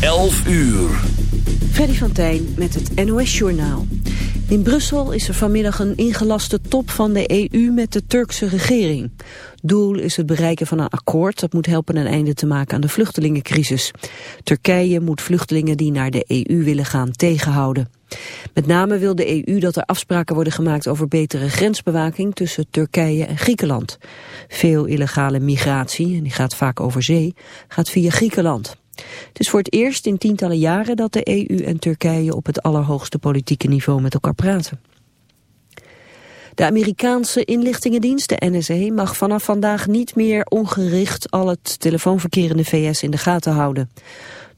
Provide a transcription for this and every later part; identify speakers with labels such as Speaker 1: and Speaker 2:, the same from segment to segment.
Speaker 1: 11 uur.
Speaker 2: Freddy van Tijn met het NOS-journaal. In Brussel is er vanmiddag een ingelaste top van de EU met de Turkse regering. Doel is het bereiken van een akkoord dat moet helpen een einde te maken aan de vluchtelingencrisis. Turkije moet vluchtelingen die naar de EU willen gaan tegenhouden. Met name wil de EU dat er afspraken worden gemaakt over betere grensbewaking tussen Turkije en Griekenland. Veel illegale migratie, en die gaat vaak over zee, gaat via Griekenland. Het is voor het eerst in tientallen jaren dat de EU en Turkije op het allerhoogste politieke niveau met elkaar praten. De Amerikaanse inlichtingendienst, de NSA, mag vanaf vandaag niet meer ongericht al het telefoonverkeer in de VS in de gaten houden.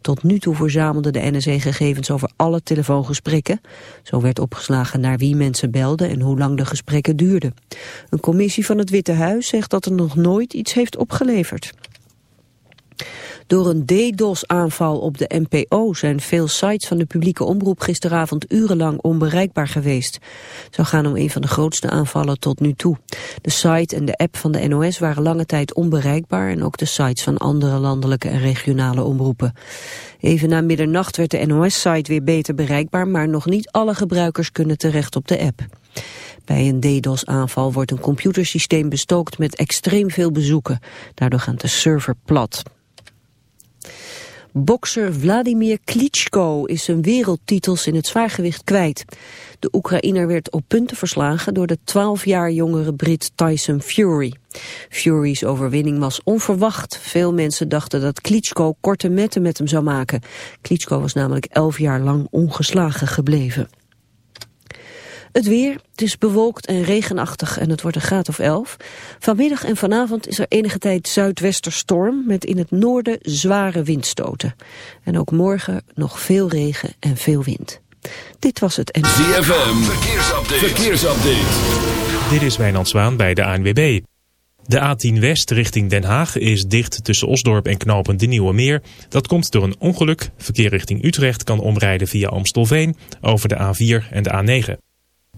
Speaker 2: Tot nu toe verzamelde de NSA gegevens over alle telefoongesprekken. Zo werd opgeslagen naar wie mensen belden en hoe lang de gesprekken duurden. Een commissie van het Witte Huis zegt dat er nog nooit iets heeft opgeleverd. Door een DDoS-aanval op de NPO zijn veel sites van de publieke omroep gisteravond urenlang onbereikbaar geweest. Zou gaan om een van de grootste aanvallen tot nu toe. De site en de app van de NOS waren lange tijd onbereikbaar en ook de sites van andere landelijke en regionale omroepen. Even na middernacht werd de NOS-site weer beter bereikbaar, maar nog niet alle gebruikers kunnen terecht op de app. Bij een DDoS-aanval wordt een computersysteem bestookt met extreem veel bezoeken. Daardoor gaat de server plat. Bokser Vladimir Klitschko is zijn wereldtitels in het zwaargewicht kwijt. De Oekraïner werd op punten verslagen door de 12 jaar jongere Brit Tyson Fury. Fury's overwinning was onverwacht. Veel mensen dachten dat Klitschko korte metten met hem zou maken. Klitschko was namelijk 11 jaar lang ongeslagen gebleven. Het weer, het is bewolkt en regenachtig en het wordt een graad of 11. Vanmiddag en vanavond is er enige tijd zuidwesterstorm... met in het noorden zware windstoten. En ook morgen nog veel regen en veel wind. Dit was het en...
Speaker 1: ZFM, verkeersupdate. verkeersupdate.
Speaker 3: Dit is Wijnand Zwaan bij de ANWB. De A10 West richting Den Haag is dicht tussen Osdorp en knooppunt de Nieuwe Meer. Dat komt door een ongeluk. Verkeer richting Utrecht kan omrijden via Amstelveen over de A4 en de A9.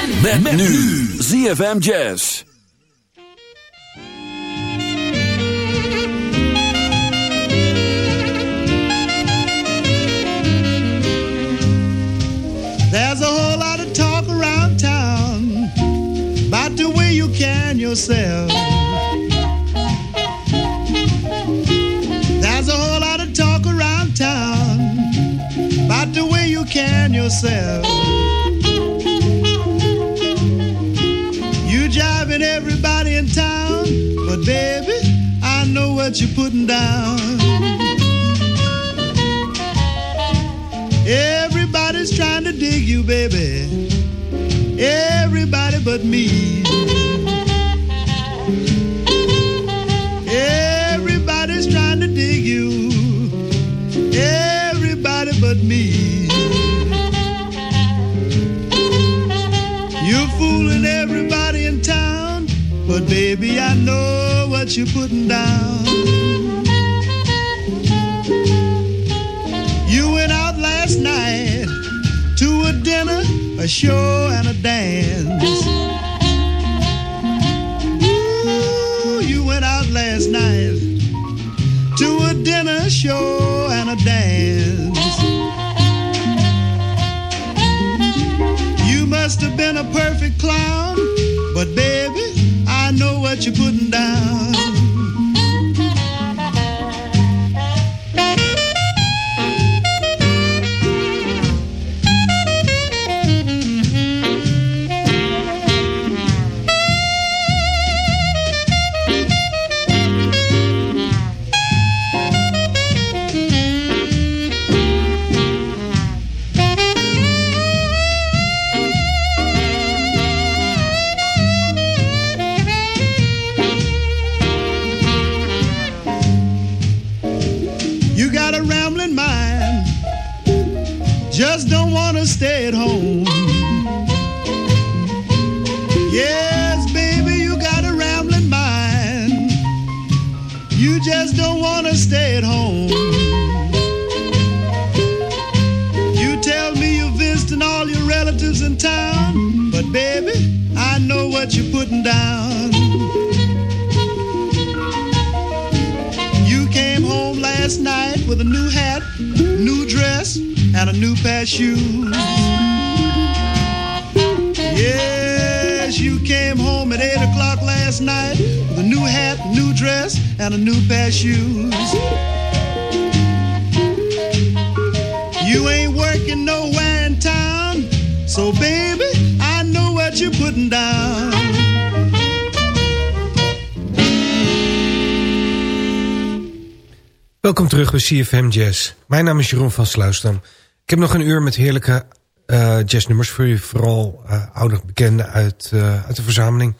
Speaker 4: Met, nu ZFM Jazz.
Speaker 5: There's a whole lot of talk around town about the way you can yourself. There's a whole lot of talk around town about the way you can yourself. What you're putting down. Everybody's trying to dig you, baby. Everybody but me. Everybody's trying to dig you. Everybody but me. You're fooling everybody in town, but baby, I know what you're putting down. A show, and a dance. With a new hat, new dress, and a new pair of shoes. Yes, you came home at 8 o'clock last night with a new hat, new dress, and a new pair of shoes. You ain't working nowhere in town, so baby, I know what you're putting down.
Speaker 6: Welkom terug bij CFM Jazz. Mijn naam is Jeroen van Sluisdam. Ik heb nog een uur met heerlijke eh, jazznummers voor u. Vooral uh, ouder bekende uit, uh, uit de verzameling.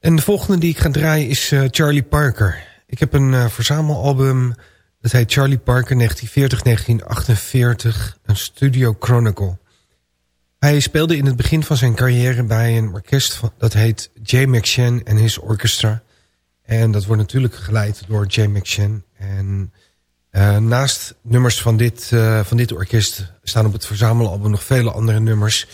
Speaker 6: En de volgende die ik ga draaien is Charlie Parker. Ik heb een verzamelalbum dat heet Charlie Parker 1940-1948. Een Studio Chronicle. Hij speelde in het begin van zijn carrière bij een orkest van, dat heet J. McShann en His Orchestra. En dat wordt natuurlijk geleid door J. McShann. En uh, naast nummers van dit, uh, van dit orkest staan op het verzamelalbum nog vele andere nummers.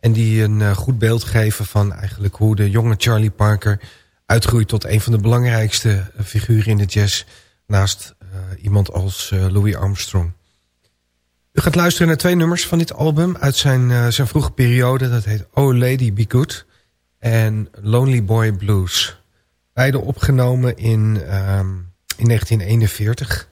Speaker 6: En die een uh, goed beeld geven van eigenlijk hoe de jonge Charlie Parker uitgroeit tot een van de belangrijkste figuren in de jazz. Naast iemand als Louis Armstrong. U gaat luisteren naar twee nummers van dit album uit zijn, zijn vroege periode. Dat heet Oh Lady Be Good en Lonely Boy Blues. Beide opgenomen in, um, in 1941.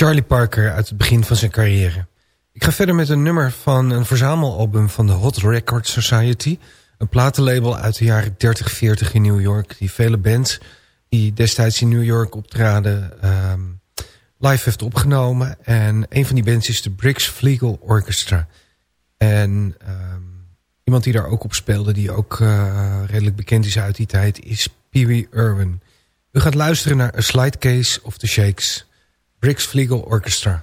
Speaker 6: Charlie Parker uit het begin van zijn carrière. Ik ga verder met een nummer van een verzamelalbum van de Hot Record Society. Een platenlabel uit de jaren 30, 40 in New York. Die vele bands die destijds in New York optraden ehm, live heeft opgenomen. En een van die bands is de Briggs Flegel Orchestra. En ehm, iemand die daar ook op speelde, die ook eh, redelijk bekend is uit die tijd, is Pee Wee Irwin. U gaat luisteren naar A Slide Case of the Shakes. Briggs Flegel Orchestra.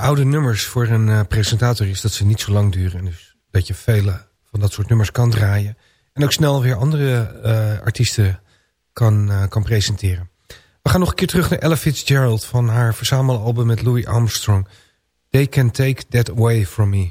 Speaker 6: Oude nummers voor een eh, presentator is dat ze niet zo lang duren. En dus dat je vele van dat soort nummers kan draaien. En ook snel weer andere eh, artiesten kan, eh, kan presenteren. We gaan nog een keer terug naar Ella Fitzgerald van haar verzamelalbum met Louis Armstrong. They Can Take That Away From Me.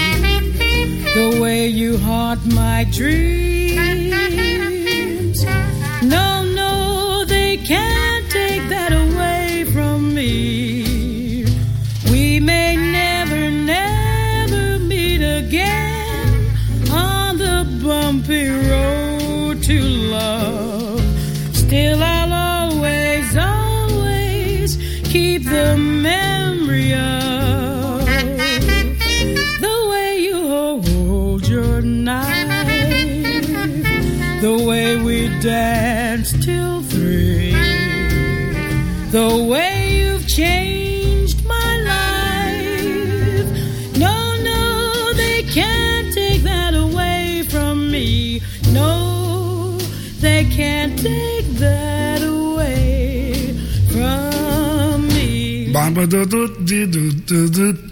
Speaker 7: the way you haunt my dreams. No, no, they can't take that away from me. We may never, never meet again on the bumpy road to love. Still, I'll always, always keep the memory danced till three, the way you've changed my life. No, no, they can't take that away from me. No, they can't take that away from me.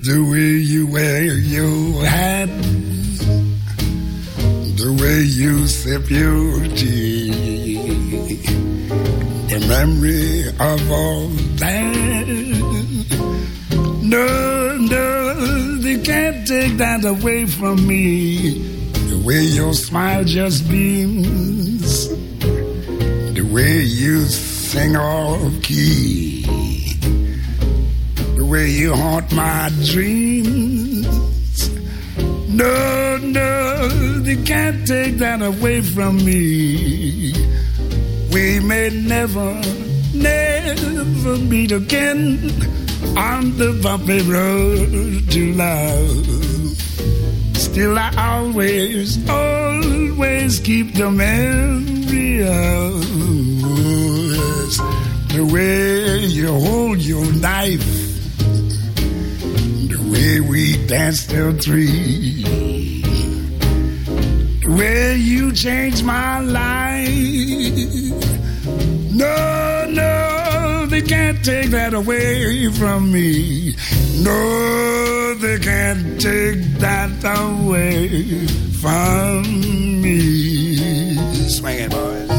Speaker 8: The way you wear your hat, the you sip your the memory of all that. No, no, they can't take that away from me. The way your smile just beams, the way you sing off key the way you haunt my dreams. No, no, they can't take that away from me. We may never, never meet again on the bumpy road to love. Still, I always, always keep the memory of the way you hold your knife the way we danced till three, way you changed my life. No, no, they can't take that away from me. No, they can't take that away from me. Swing it, boys.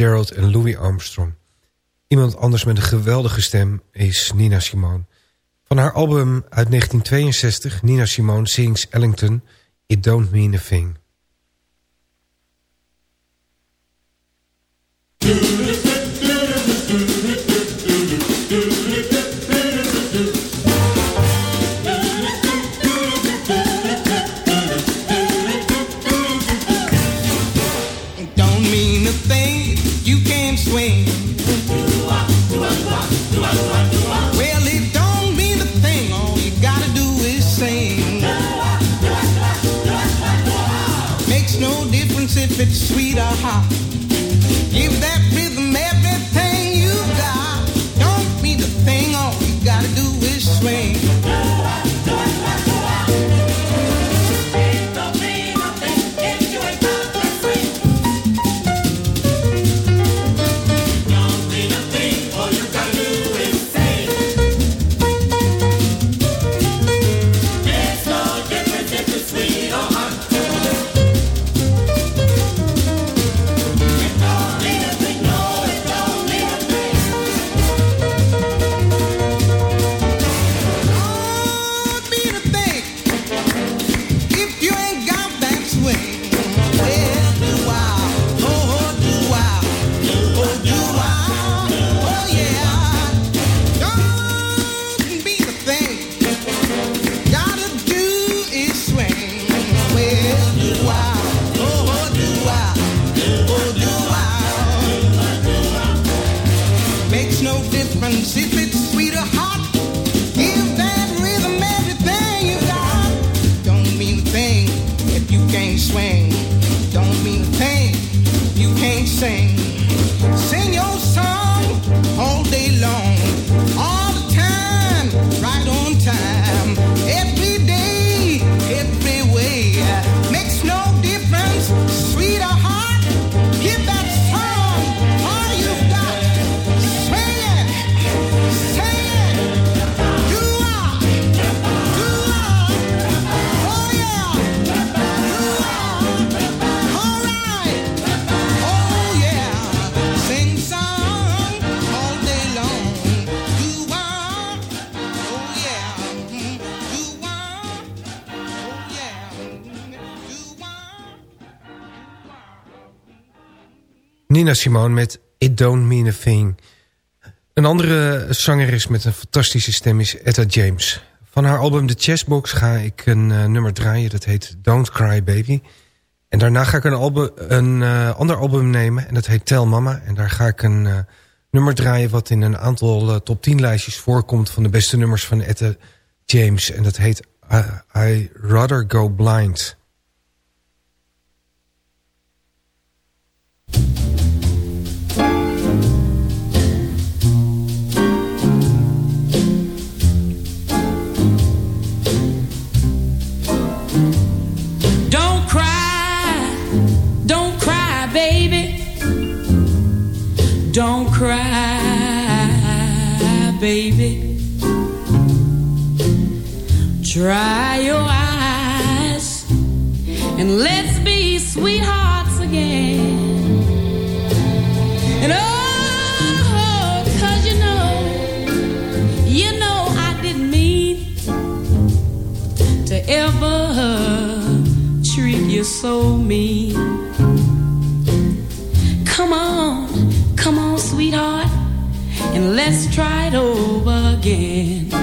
Speaker 6: Fitzgerald en Louis Armstrong. Iemand anders met een geweldige stem is Nina Simone. Van haar album uit 1962, Nina Simone Sings Ellington... It Don't Mean a Thing.
Speaker 9: If it's sweet or hot.
Speaker 6: Nina Simone met It Don't Mean a Thing. Een andere zangeres met een fantastische stem is Etta James. Van haar album The Chessbox ga ik een eh, nummer draaien. Dat heet Don't Cry Baby. En daarna ga ik een, album, een eh, ander album nemen. En dat heet Tell Mama. En daar ga ik een eh, nummer draaien... wat in een aantal top 10 lijstjes voorkomt... van de beste nummers van Etta James. En dat heet I Rather Go Blind.
Speaker 10: Don't cry, baby. Dry your eyes and let's be sweethearts again. And oh, cause you know, you know I didn't mean to ever treat you so mean. Come on, sweetheart, and let's try it over again.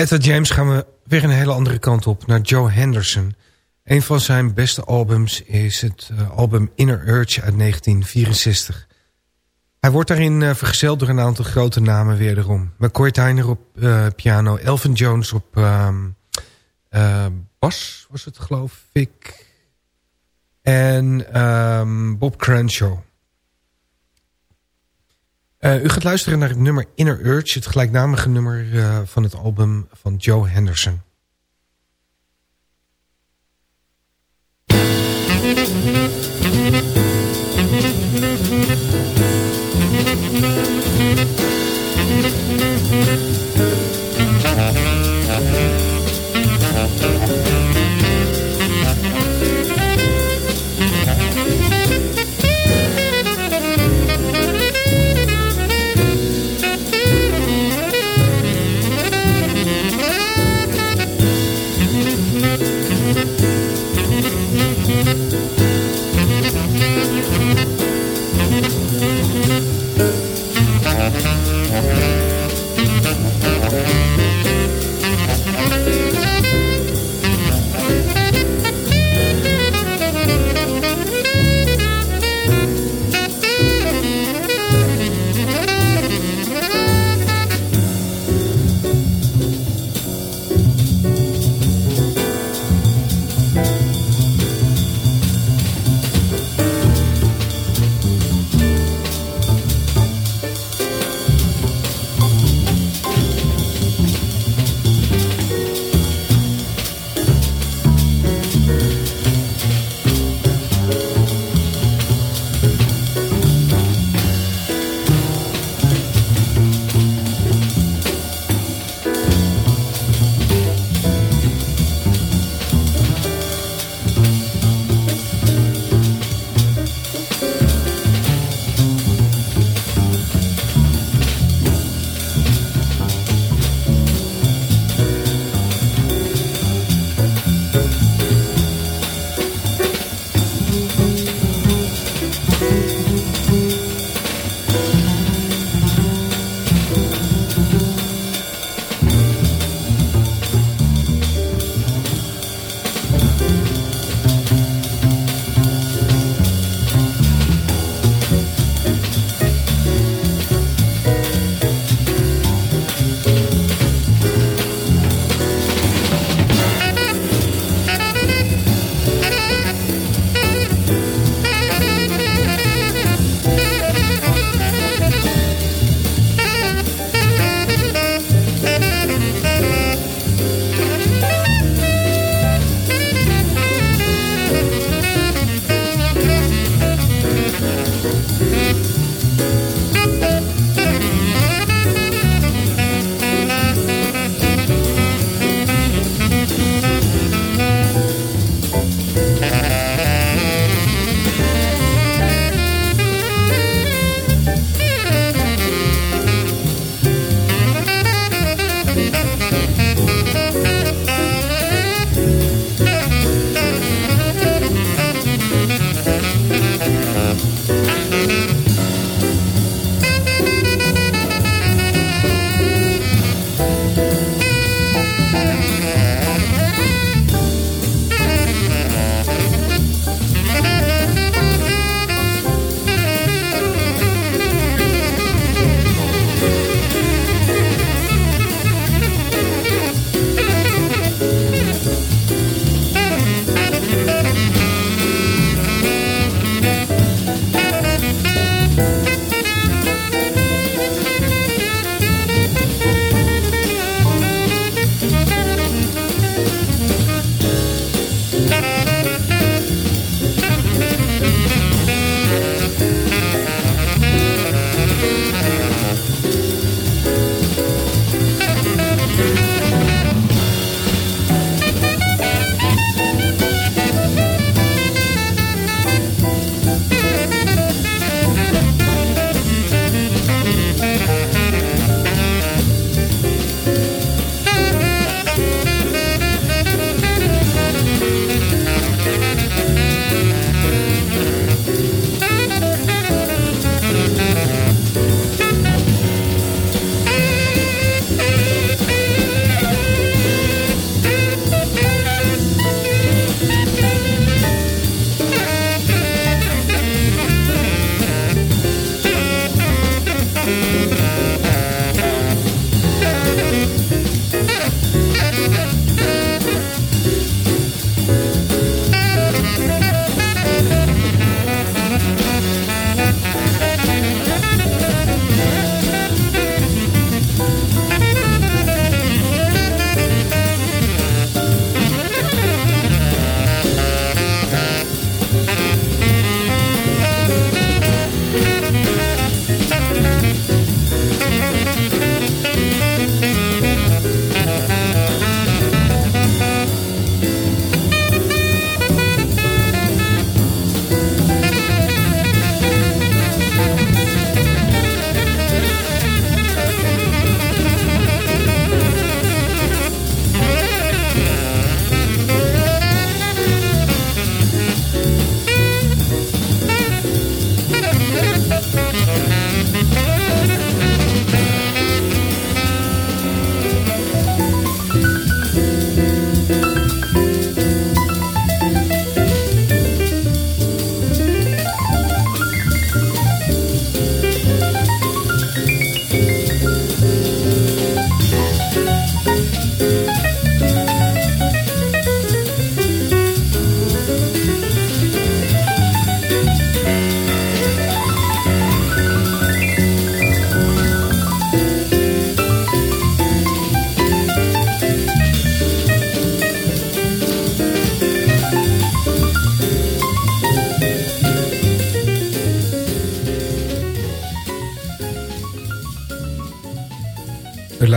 Speaker 6: Van Etta James gaan we weer een hele andere kant op, naar Joe Henderson. Een van zijn beste albums is het eh, album Inner Urge uit 1964. Hij wordt daarin eh, vergezeld door een aantal grote namen wederom. McCoy Tyner op eh, piano, Elvin Jones op ehm, eh, bas, was het geloof ik. En ehm, Bob Crenshaw. Eh, u gaat luisteren naar het nummer Inner Urge, het gelijknamige nummer eh, van het album van Joe Henderson.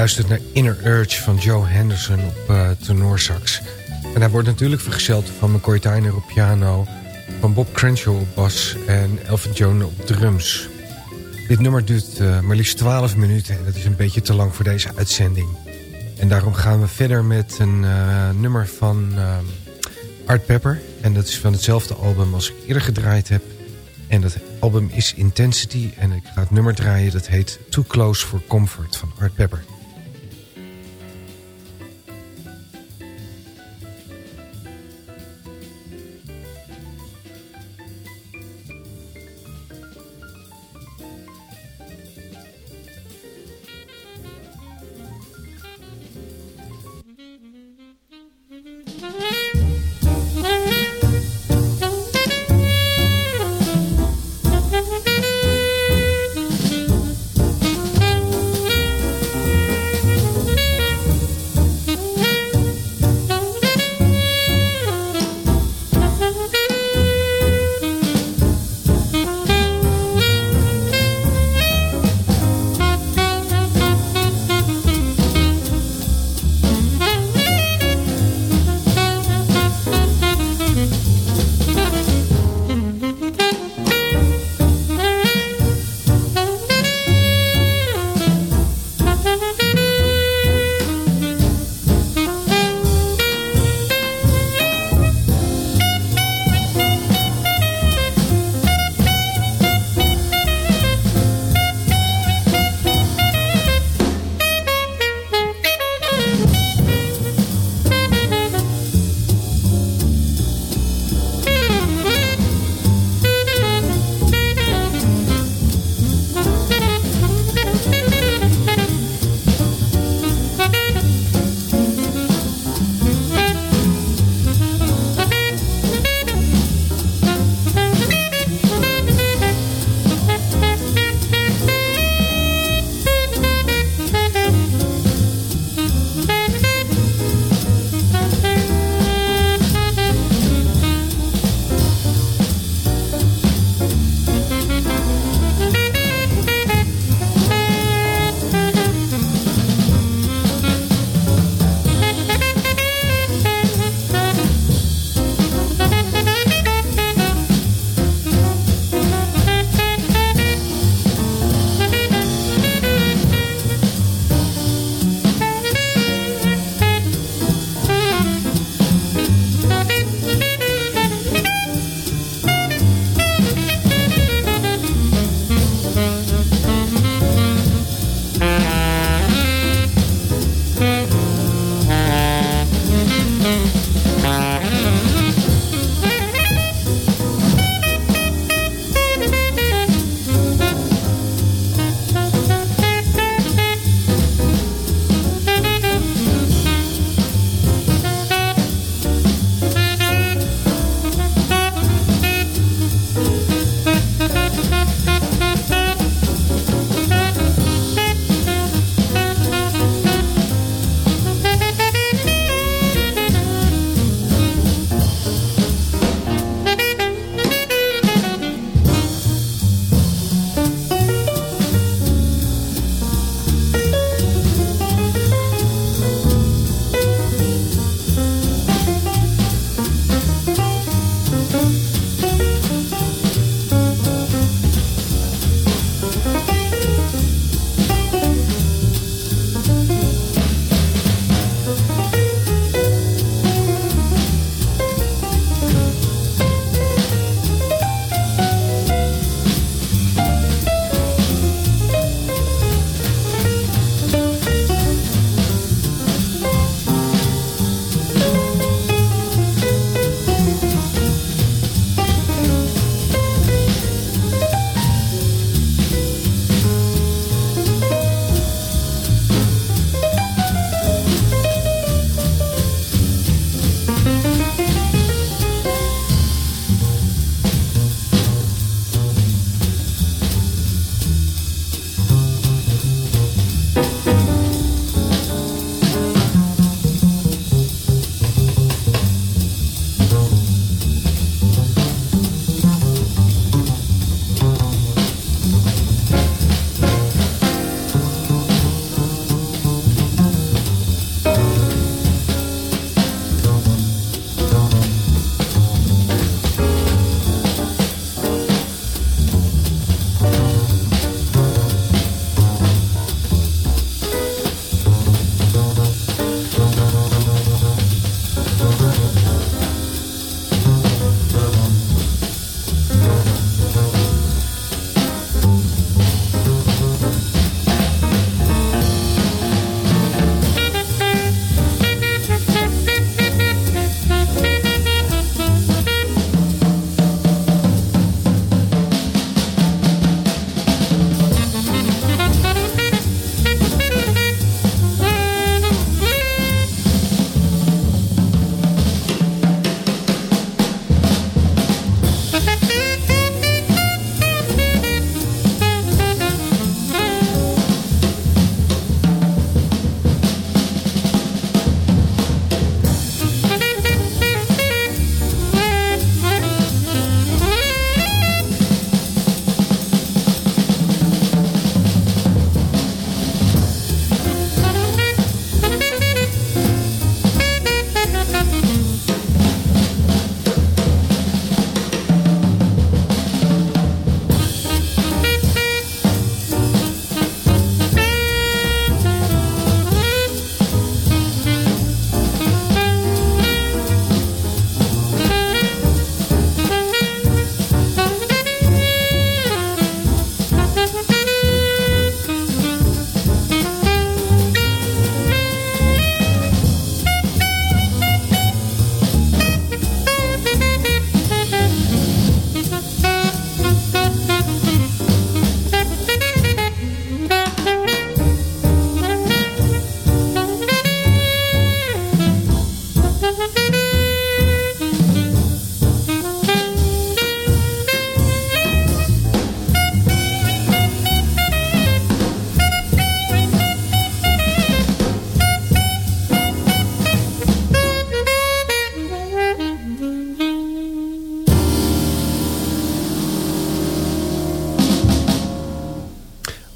Speaker 6: U luistert naar Inner Urge van Joe Henderson op uh, tenorsax. En hij wordt natuurlijk vergezeld van McCoy Tyner op piano... van Bob Crenshaw op bas en Elvin John op drums. Dit nummer duurt uh, maar liefst 12 minuten en dat is een beetje te lang voor deze uitzending. En daarom gaan we verder met een uh, nummer van Art Pepper. En dat is van hetzelfde album als ik eerder gedraaid heb. En dat album is Intensity en ik ga het nummer draaien. Dat heet Too Close for Comfort van Art Pepper.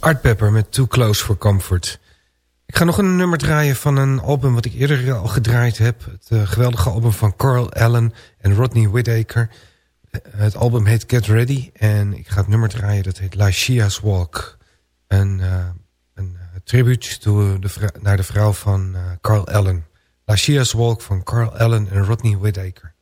Speaker 6: Art Pepper met Too Close for Comfort. Ik ga nog een nummer draaien van een album wat ik eerder al gedraaid heb. Het eh, geweldige album van Carl Allen en Rodney Whittaker. Eh, het album heet Get Ready en ik ga het nummer draaien dat heet Lycia's Walk. Een, uh, een tribute de naar de vrouw van Carl Allen. Lycia's Walk van Carl Allen en Rodney Whittaker.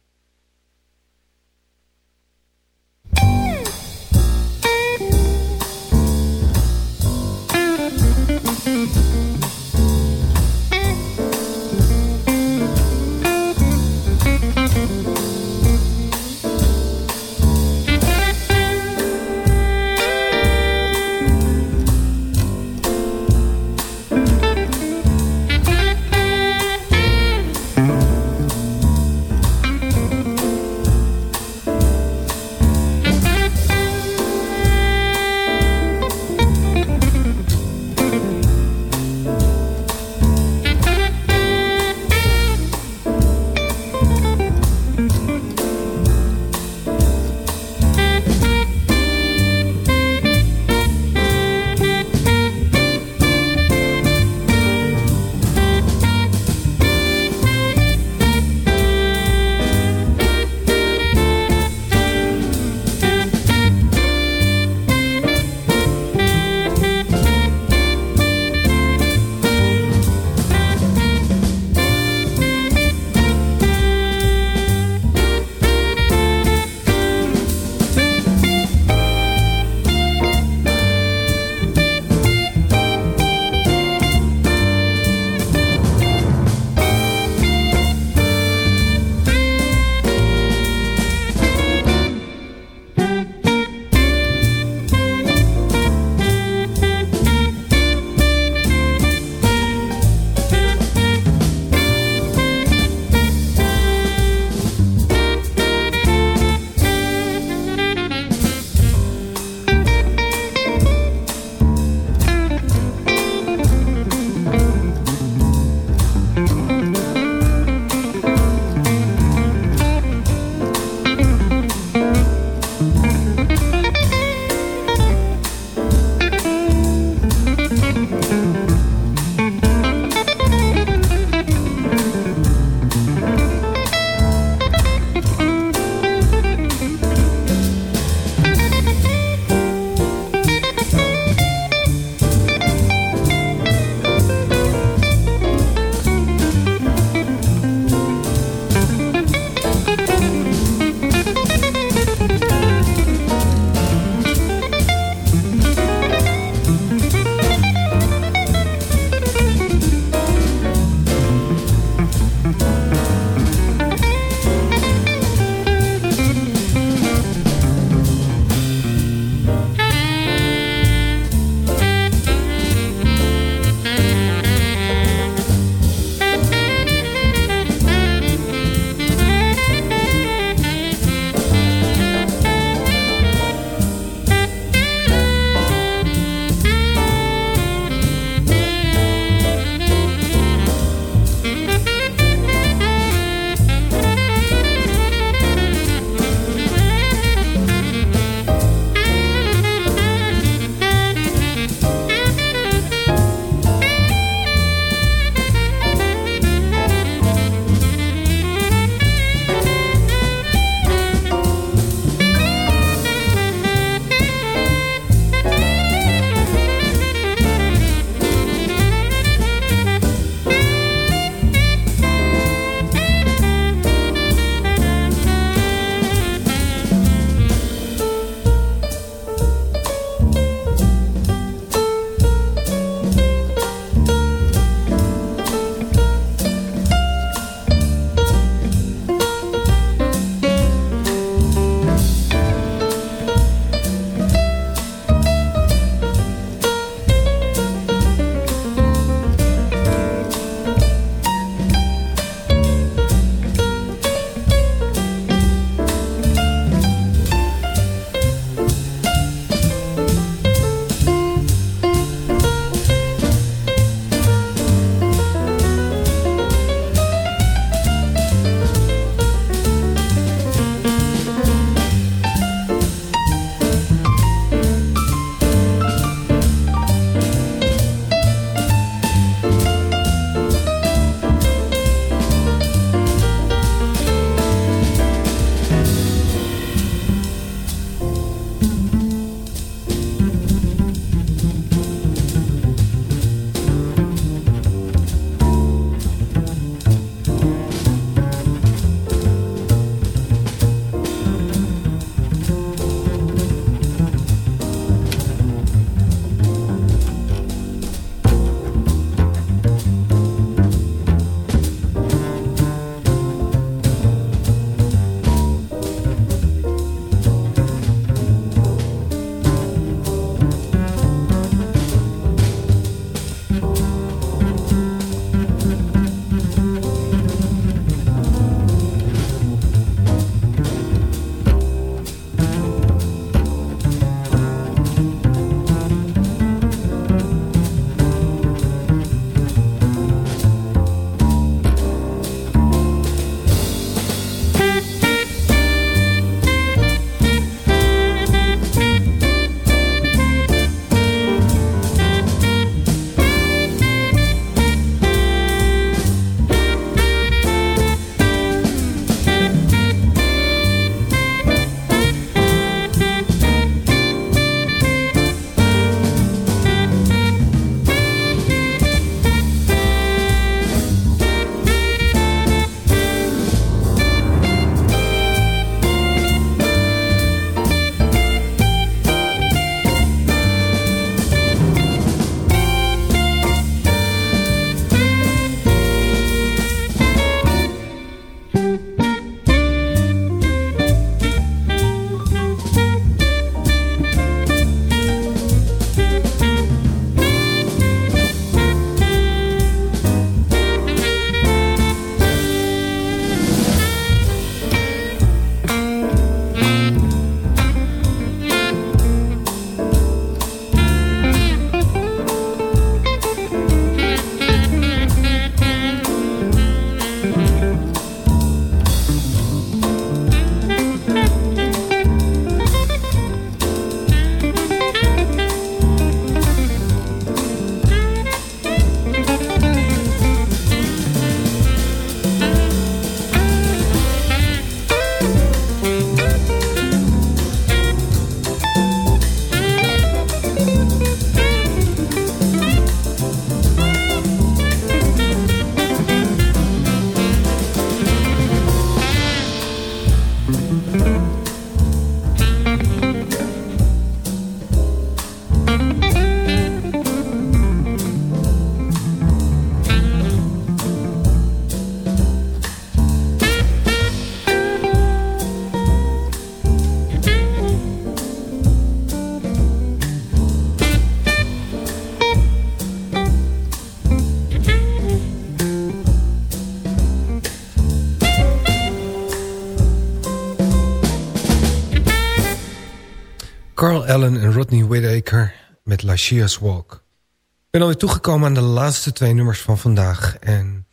Speaker 6: Met Lachia's Walk. Ik ben alweer toegekomen aan de laatste twee nummers van vandaag. En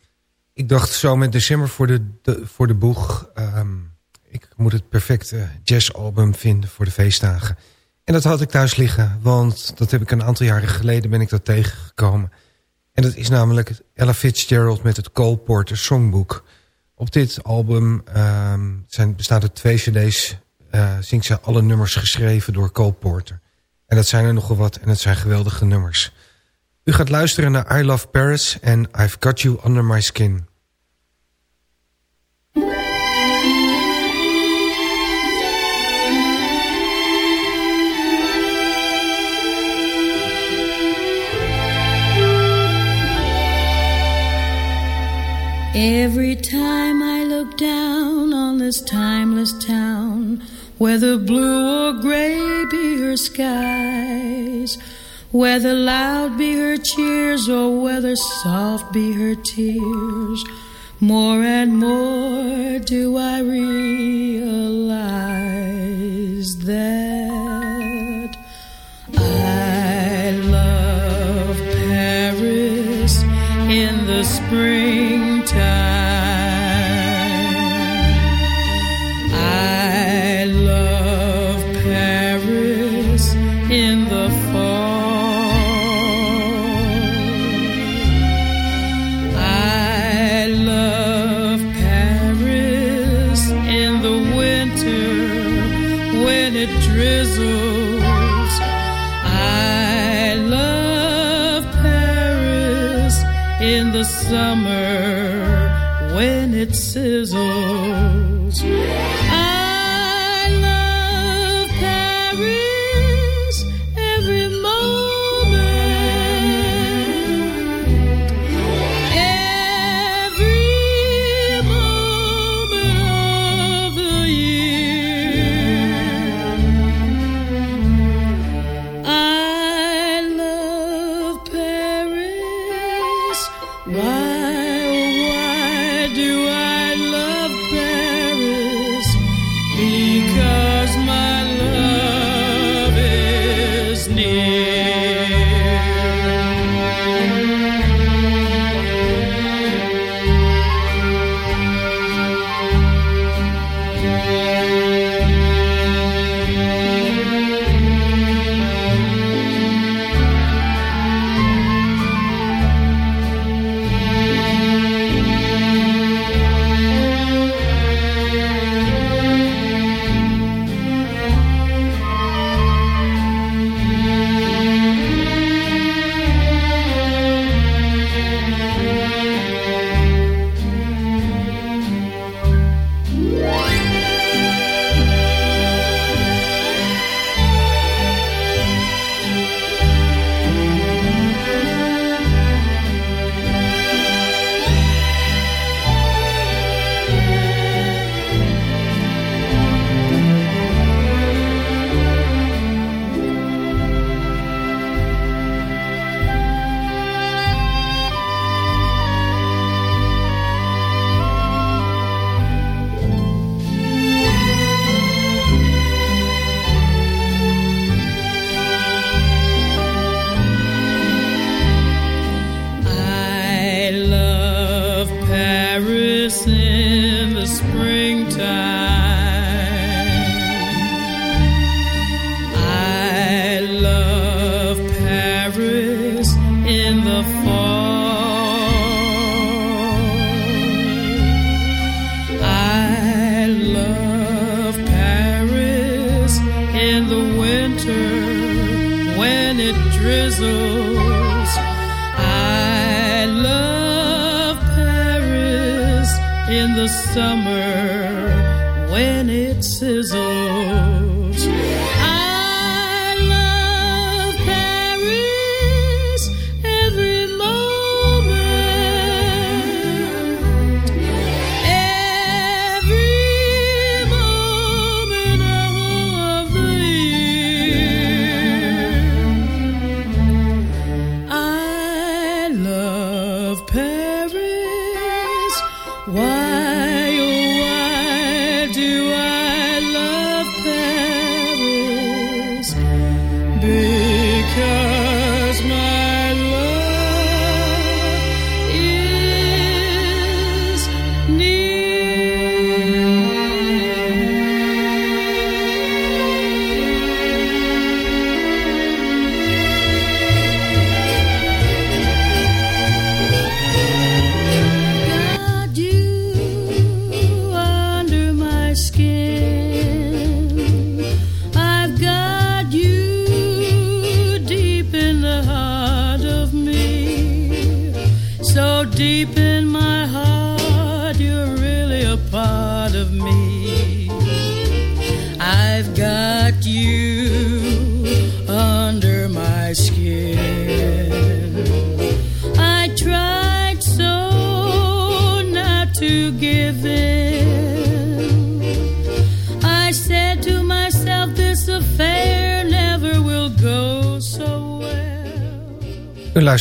Speaker 6: ik dacht zo met december voor de, voor de boeg... ehm, ik moet het perfecte jazzalbum vinden voor de feestdagen. En dat had ik thuis liggen, want dat heb ik een aantal jaren geleden ben ik dat tegengekomen. En dat is namelijk Ella Fitzgerald met het Cole Porter Songbook. Op dit album ehm, zijn, bestaan er twee cd's eh zingt ze alle nummers geschreven door Cole Porter. En dat zijn er nogal wat en het zijn geweldige nummers. U gaat luisteren naar I Love Paris en I've Got You Under My Skin.
Speaker 7: Every time I look down on this timeless town, whether blue or gray skies, whether loud be her cheers or whether soft be her tears, more and more do I realize that I love Paris in the springtime.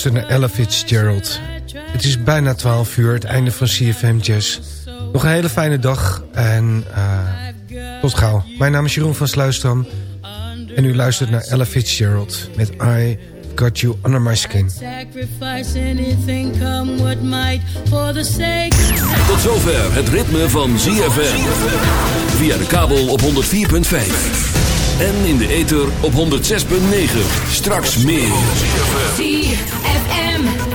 Speaker 6: Luistert naar Ella Fitzgerald. Het is bijna 12 uur, het einde van CFM Jazz. Nog een hele fijne dag en eh, tot gauw. Mijn naam is Jeroen van Sluisdam en u luistert naar Ella Fitzgerald met I Got You Under My Skin.
Speaker 11: Sacrifice anything, come what might, for the sake.
Speaker 4: Tot zover het ritme van ZFM. Via de kabel op 104.5. En in de ether op 106.9. Straks meer.